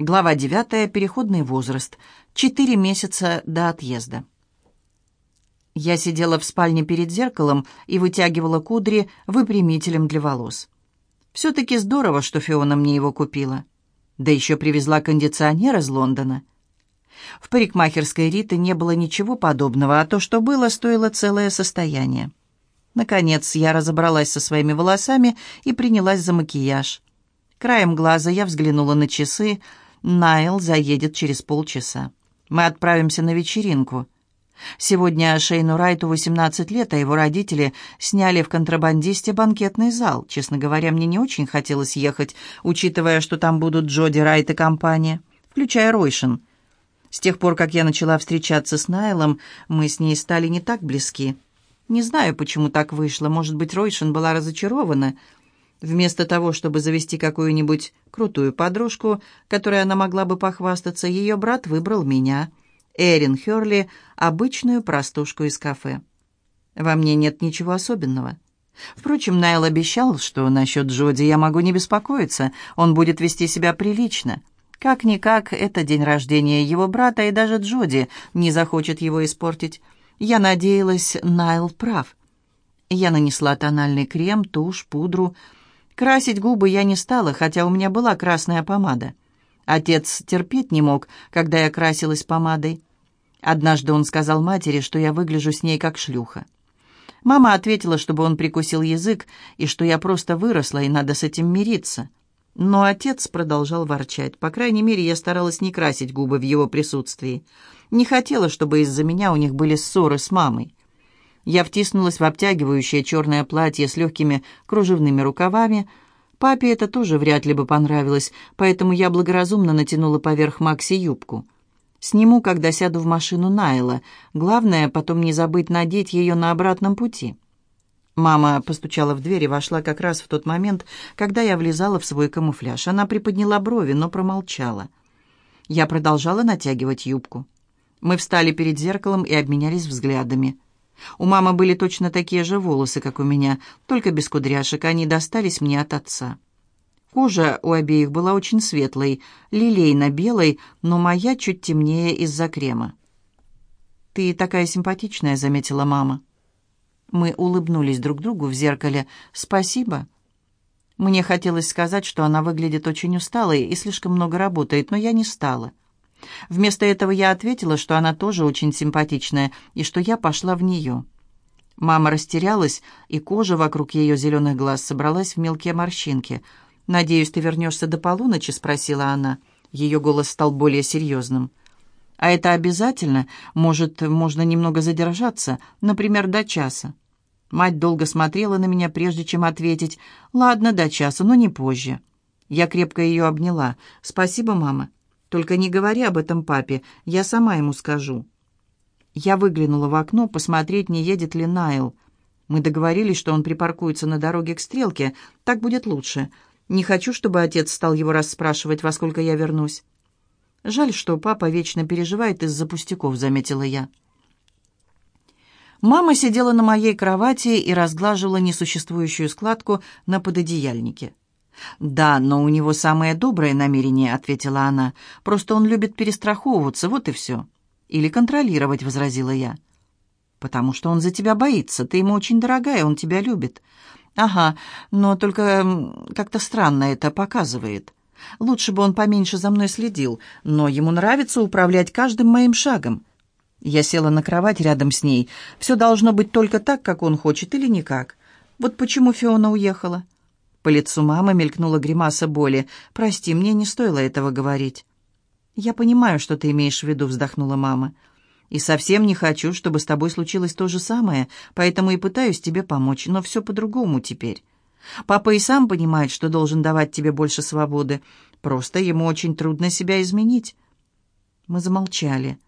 Глава 9. Переходный возраст. Четыре месяца до отъезда. Я сидела в спальне перед зеркалом и вытягивала кудри выпрямителем для волос. Все-таки здорово, что Фиона мне его купила. Да еще привезла кондиционер из Лондона. В парикмахерской Риты не было ничего подобного, а то, что было, стоило целое состояние. Наконец, я разобралась со своими волосами и принялась за макияж. Краем глаза я взглянула на часы — Найл заедет через полчаса. Мы отправимся на вечеринку. Сегодня Шейну Райту 18 лет, а его родители сняли в контрабандисте банкетный зал. Честно говоря, мне не очень хотелось ехать, учитывая, что там будут Джоди Райт и компания, включая Ройшин. С тех пор, как я начала встречаться с Найлом, мы с ней стали не так близки. Не знаю, почему так вышло. Может быть, Ройшин была разочарована. Вместо того, чтобы завести какую-нибудь крутую подружку, которой она могла бы похвастаться, ее брат выбрал меня, Эрин Херли, обычную простушку из кафе. Во мне нет ничего особенного. Впрочем, Найл обещал, что насчет Джоди я могу не беспокоиться, он будет вести себя прилично. Как-никак, это день рождения его брата, и даже Джоди не захочет его испортить. Я надеялась, Найл прав. Я нанесла тональный крем, тушь, пудру, Красить губы я не стала, хотя у меня была красная помада. Отец терпеть не мог, когда я красилась помадой. Однажды он сказал матери, что я выгляжу с ней как шлюха. Мама ответила, чтобы он прикусил язык, и что я просто выросла, и надо с этим мириться. Но отец продолжал ворчать. По крайней мере, я старалась не красить губы в его присутствии. Не хотела, чтобы из-за меня у них были ссоры с мамой. Я втиснулась в обтягивающее черное платье с легкими кружевными рукавами. Папе это тоже вряд ли бы понравилось, поэтому я благоразумно натянула поверх Макси юбку. Сниму, когда сяду в машину Найла. Главное, потом не забыть надеть ее на обратном пути. Мама постучала в дверь и вошла как раз в тот момент, когда я влезала в свой камуфляж. Она приподняла брови, но промолчала. Я продолжала натягивать юбку. Мы встали перед зеркалом и обменялись взглядами. У мамы были точно такие же волосы, как у меня, только без кудряшек, они достались мне от отца. Кожа у обеих была очень светлой, лилейно-белой, но моя чуть темнее из-за крема. «Ты такая симпатичная», — заметила мама. Мы улыбнулись друг другу в зеркале. «Спасибо». Мне хотелось сказать, что она выглядит очень усталой и слишком много работает, но я не стала. Вместо этого я ответила, что она тоже очень симпатичная и что я пошла в нее. Мама растерялась, и кожа вокруг ее зеленых глаз собралась в мелкие морщинки. «Надеюсь, ты вернешься до полуночи?» — спросила она. Ее голос стал более серьезным. «А это обязательно? Может, можно немного задержаться, например, до часа?» Мать долго смотрела на меня, прежде чем ответить. «Ладно, до часа, но не позже». Я крепко ее обняла. «Спасибо, мама. Только не говори об этом папе, я сама ему скажу». Я выглянула в окно посмотреть, не едет ли Найл. Мы договорились, что он припаркуется на дороге к стрелке. Так будет лучше. Не хочу, чтобы отец стал его расспрашивать, во сколько я вернусь. Жаль, что папа вечно переживает из-за пустяков, заметила я. Мама сидела на моей кровати и разглаживала несуществующую складку на пододеяльнике. «Да, но у него самое доброе намерение», — ответила она. «Просто он любит перестраховываться, вот и все». «Или контролировать», — возразила я. «Потому что он за тебя боится. Ты ему очень дорогая, он тебя любит». «Ага, но только как-то странно это показывает. Лучше бы он поменьше за мной следил, но ему нравится управлять каждым моим шагом». Я села на кровать рядом с ней. «Все должно быть только так, как он хочет, или никак. Вот почему Фиона уехала». По лицу мамы мелькнула гримаса боли. «Прости, мне не стоило этого говорить». «Я понимаю, что ты имеешь в виду», — вздохнула мама. «И совсем не хочу, чтобы с тобой случилось то же самое, поэтому и пытаюсь тебе помочь, но все по-другому теперь. Папа и сам понимает, что должен давать тебе больше свободы. Просто ему очень трудно себя изменить». Мы замолчали.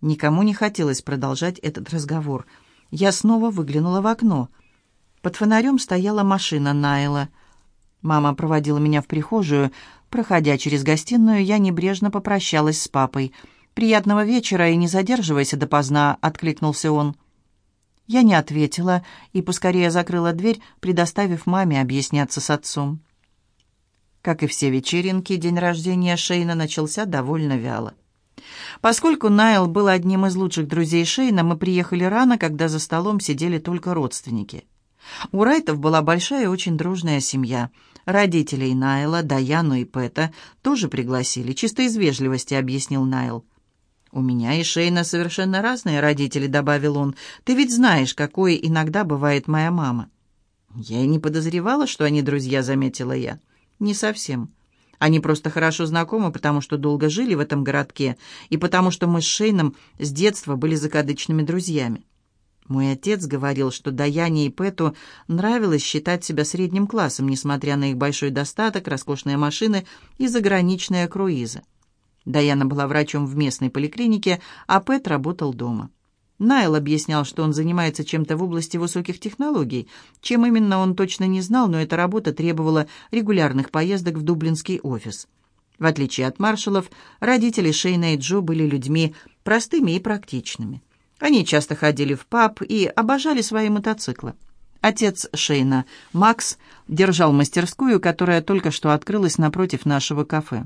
Никому не хотелось продолжать этот разговор. Я снова выглянула в окно. Под фонарем стояла машина Найла — Мама проводила меня в прихожую. Проходя через гостиную, я небрежно попрощалась с папой. «Приятного вечера и не задерживайся допоздна», — откликнулся он. Я не ответила и поскорее закрыла дверь, предоставив маме объясняться с отцом. Как и все вечеринки, день рождения Шейна начался довольно вяло. Поскольку Найл был одним из лучших друзей Шейна, мы приехали рано, когда за столом сидели только родственники. У Райтов была большая и очень дружная семья. Родителей Найла, Даяну и Пэта тоже пригласили, чисто из вежливости, объяснил Найл. «У меня и Шейна совершенно разные родители», — добавил он. «Ты ведь знаешь, какой иногда бывает моя мама». «Я и не подозревала, что они друзья», — заметила я. «Не совсем. Они просто хорошо знакомы, потому что долго жили в этом городке, и потому что мы с Шейном с детства были закадычными друзьями. Мой отец говорил, что Даяне и Пэту нравилось считать себя средним классом, несмотря на их большой достаток, роскошные машины и заграничные круизы. Даяна была врачом в местной поликлинике, а Пэт работал дома. Найл объяснял, что он занимается чем-то в области высоких технологий. Чем именно он точно не знал, но эта работа требовала регулярных поездок в дублинский офис. В отличие от маршалов, родители Шейна и Джо были людьми простыми и практичными. Они часто ходили в паб и обожали свои мотоциклы. Отец Шейна, Макс, держал мастерскую, которая только что открылась напротив нашего кафе.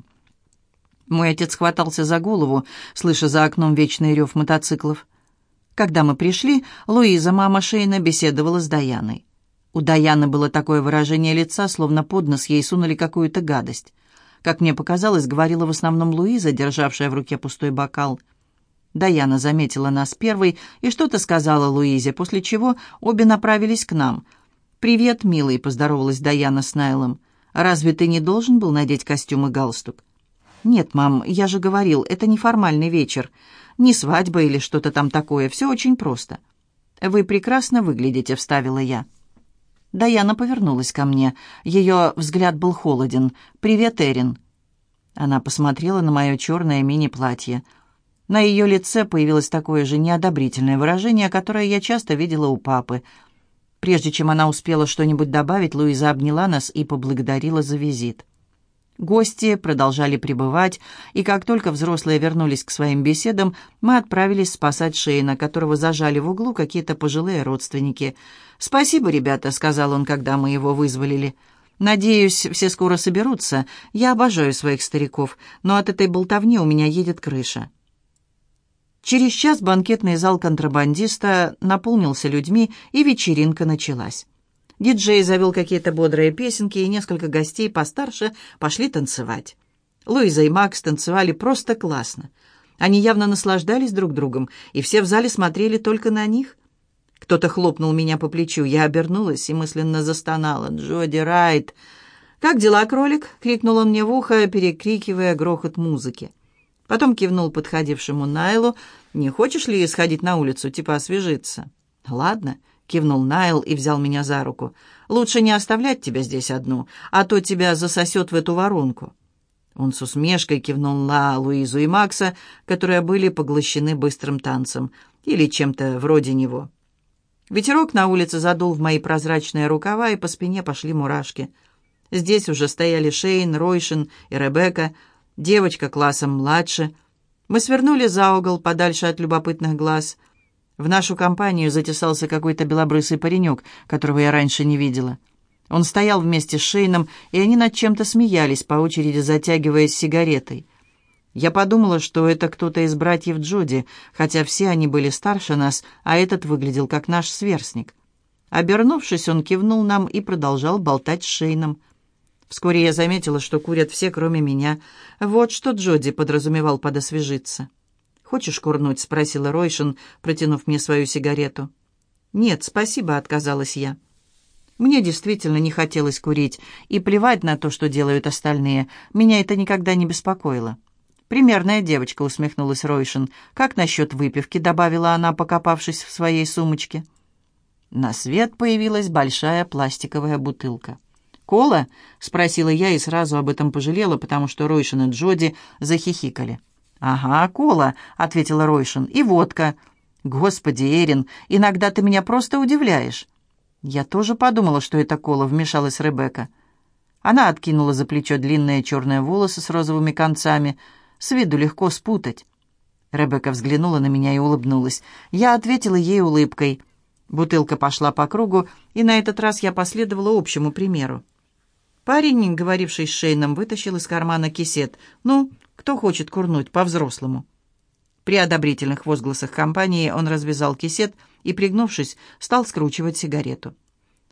Мой отец хватался за голову, слыша за окном вечный рев мотоциклов. Когда мы пришли, Луиза, мама Шейна, беседовала с Даяной. У Даяны было такое выражение лица, словно под нос ей сунули какую-то гадость. Как мне показалось, говорила в основном Луиза, державшая в руке пустой бокал. Даяна заметила нас первой и что-то сказала Луизе, после чего обе направились к нам. «Привет, милый», — поздоровалась Даяна с Найлом. «Разве ты не должен был надеть костюм и галстук?» «Нет, мам, я же говорил, это не формальный вечер. Не свадьба или что-то там такое, все очень просто». «Вы прекрасно выглядите», — вставила я. Даяна повернулась ко мне. Ее взгляд был холоден. «Привет, Эрин». Она посмотрела на мое черное мини-платье. На ее лице появилось такое же неодобрительное выражение, которое я часто видела у папы. Прежде чем она успела что-нибудь добавить, Луиза обняла нас и поблагодарила за визит. Гости продолжали пребывать, и как только взрослые вернулись к своим беседам, мы отправились спасать Шейна, которого зажали в углу какие-то пожилые родственники. «Спасибо, ребята», — сказал он, когда мы его вызволили. «Надеюсь, все скоро соберутся. Я обожаю своих стариков, но от этой болтовни у меня едет крыша». Через час банкетный зал контрабандиста наполнился людьми, и вечеринка началась. Диджей завел какие-то бодрые песенки, и несколько гостей постарше пошли танцевать. Луиза и Макс танцевали просто классно. Они явно наслаждались друг другом, и все в зале смотрели только на них. Кто-то хлопнул меня по плечу. Я обернулась и мысленно застонала. «Джоди Райт!» «Как дела, кролик?» — крикнул он мне в ухо, перекрикивая грохот музыки. Потом кивнул подходившему Найлу. «Не хочешь ли сходить на улицу, типа освежиться?» «Ладно», — кивнул Найл и взял меня за руку. «Лучше не оставлять тебя здесь одну, а то тебя засосет в эту воронку». Он с усмешкой кивнул на Луизу и Макса, которые были поглощены быстрым танцем или чем-то вроде него. Ветерок на улице задул в мои прозрачные рукава, и по спине пошли мурашки. Здесь уже стояли Шейн, Ройшин и Ребекка, девочка классом младше. Мы свернули за угол, подальше от любопытных глаз — в нашу компанию затесался какой-то белобрысый паренек, которого я раньше не видела. Он стоял вместе с Шейном, и они над чем-то смеялись, по очереди затягиваясь сигаретой. Я подумала, что это кто-то из братьев Джоди, хотя все они были старше нас, а этот выглядел как наш сверстник. Обернувшись, он кивнул нам и продолжал болтать с Шейном. Вскоре я заметила, что курят все, кроме меня. Вот что Джоди подразумевал подосвежиться. «Хочешь курнуть?» — спросила Ройшин, протянув мне свою сигарету. «Нет, спасибо», — отказалась я. Мне действительно не хотелось курить, и плевать на то, что делают остальные. Меня это никогда не беспокоило. «Примерная девочка», — усмехнулась Ройшин. «Как насчет выпивки?» — добавила она, покопавшись в своей сумочке. На свет появилась большая пластиковая бутылка. «Кола?» — спросила я и сразу об этом пожалела, потому что Ройшин и Джоди захихикали. «Ага, кола», — ответила Ройшин, — «и водка». «Господи, Эрин, иногда ты меня просто удивляешь». «Я тоже подумала, что это кола», — вмешалась Ребекка. Она откинула за плечо длинные черные волосы с розовыми концами. С виду легко спутать. Ребекка взглянула на меня и улыбнулась. Я ответила ей улыбкой. Бутылка пошла по кругу, и на этот раз я последовала общему примеру. Парень, говоривший с Шейном, вытащил из кармана кисет. «Ну, кто хочет курнуть по-взрослому?» При одобрительных возгласах компании он развязал кисет и, пригнувшись, стал скручивать сигарету.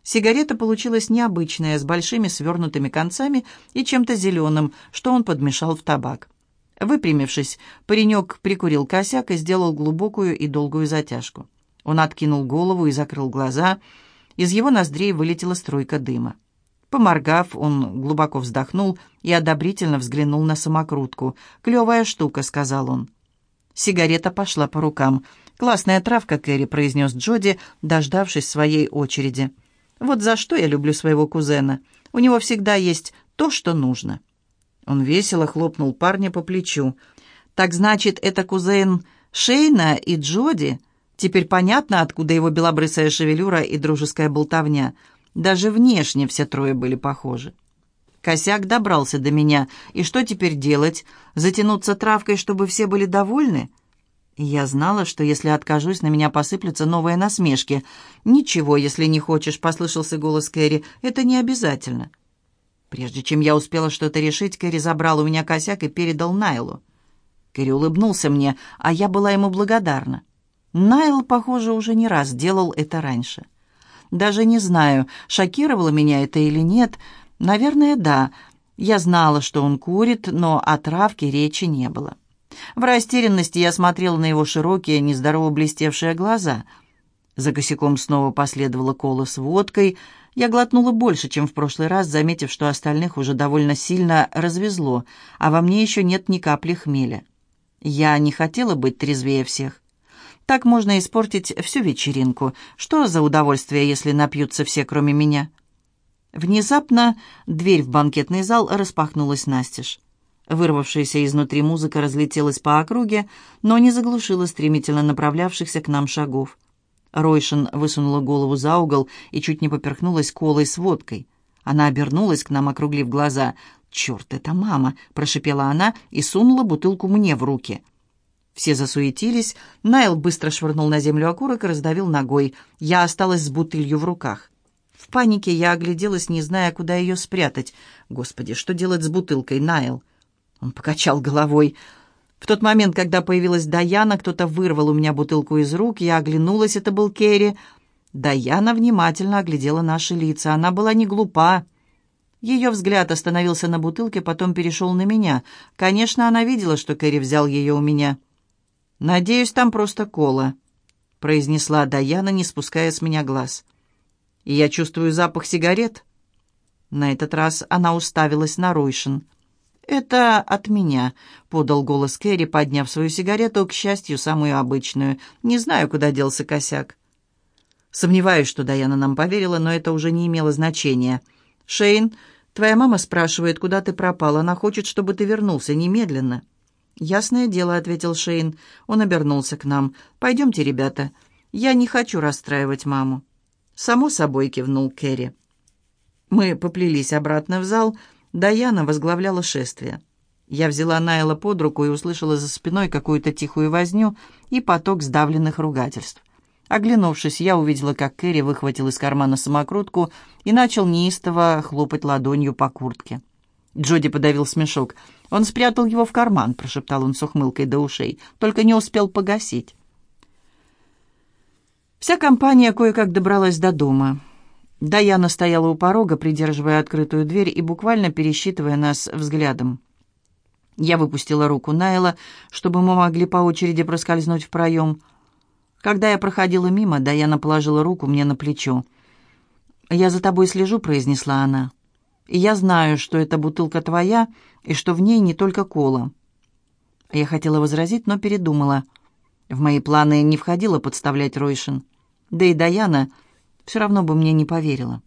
Сигарета получилась необычная, с большими свернутыми концами и чем-то зеленым, что он подмешал в табак. Выпрямившись, паренек прикурил косяк и сделал глубокую и долгую затяжку. Он откинул голову и закрыл глаза. Из его ноздрей вылетела струйка дыма. Поморгав, он глубоко вздохнул и одобрительно взглянул на самокрутку. «Клевая штука», — сказал он. Сигарета пошла по рукам. «Классная травка, Кэрри», — произнес Джоди, дождавшись своей очереди. «Вот за что я люблю своего кузена. У него всегда есть то, что нужно». Он весело хлопнул парня по плечу. «Так значит, это кузен Шейна и Джоди?» Теперь понятно, откуда его белобрысая шевелюра и дружеская болтовня. Даже внешне все трое были похожи. Косяк добрался до меня. И что теперь делать? Затянуться травкой, чтобы все были довольны? Я знала, что если откажусь, на меня посыплются новые насмешки. «Ничего, если не хочешь», — послышался голос Кэрри. «Это не обязательно». Прежде чем я успела что-то решить, Кэрри забрал у меня косяк и передал Найлу. Кэрри улыбнулся мне, а я была ему благодарна. Найл, похоже, уже не раз делал это раньше. Даже не знаю, шокировало меня это или нет. Наверное, да. Я знала, что он курит, но о травке речи не было. В растерянности я смотрела на его широкие, нездорово блестевшие глаза. За косяком снова последовала кола с водкой — я глотнула больше, чем в прошлый раз, заметив, что остальных уже довольно сильно развезло, а во мне еще нет ни капли хмеля. Я не хотела быть трезвее всех. Так можно испортить всю вечеринку. Что за удовольствие, если напьются все, кроме меня? Внезапно дверь в банкетный зал распахнулась настежь. Вырвавшаяся изнутри музыка разлетелась по округе, но не заглушила стремительно направлявшихся к нам шагов. Ройшин высунула голову за угол и чуть не поперхнулась колой с водкой. Она обернулась к нам, округлив глаза. «Черт, это мама!» — прошипела она и сунула бутылку мне в руки. Все засуетились. Найл быстро швырнул на землю окурок и раздавил ногой. Я осталась с бутылью в руках. В панике я огляделась, не зная, куда ее спрятать. «Господи, что делать с бутылкой, Найл?» Он покачал головой. В тот момент, когда появилась Даяна, кто-то вырвал у меня бутылку из рук, я оглянулась, это был Керри. Даяна внимательно оглядела наши лица. Она была не глупа. Ее взгляд остановился на бутылке, потом перешел на меня. Конечно, она видела, что Кэрри взял ее у меня. «Надеюсь, там просто кола», — произнесла Даяна, не спуская с меня глаз. «И я чувствую запах сигарет». На этот раз она уставилась на Ройшин. «Это от меня», — подал голос Кэрри, подняв свою сигарету, к счастью, самую обычную. «Не знаю, куда делся косяк». Сомневаюсь, что Даяна нам поверила, но это уже не имело значения. «Шейн, твоя мама спрашивает, куда ты пропал. Она хочет, чтобы ты вернулся немедленно». «Ясное дело», — ответил Шейн. Он обернулся к нам. «Пойдемте, ребята. Я не хочу расстраивать маму». «Само собой», — кивнул Кэрри. Мы поплелись обратно в зал, — Даяна возглавляла шествие. Я взяла Найла под руку и услышала за спиной какую-то тихую возню и поток сдавленных ругательств. Оглянувшись, я увидела, как Кэрри выхватил из кармана самокрутку и начал неистово хлопать ладонью по куртке. Джоди подавил смешок. «Он спрятал его в карман», — прошептал он с ухмылкой до ушей, «только не успел погасить». Вся компания кое-как добралась до дома. Даяна стояла у порога, придерживая открытую дверь и буквально пересчитывая нас взглядом. Я выпустила руку Найла, чтобы мы могли по очереди проскользнуть в проем. Когда я проходила мимо, Даяна положила руку мне на плечо. «Я за тобой слежу», — произнесла она. «И я знаю, что эта бутылка твоя, и что в ней не только кола». Я хотела возразить, но передумала. В мои планы не входило подставлять Ройшин. Да и Даяна все равно бы мне не поверила.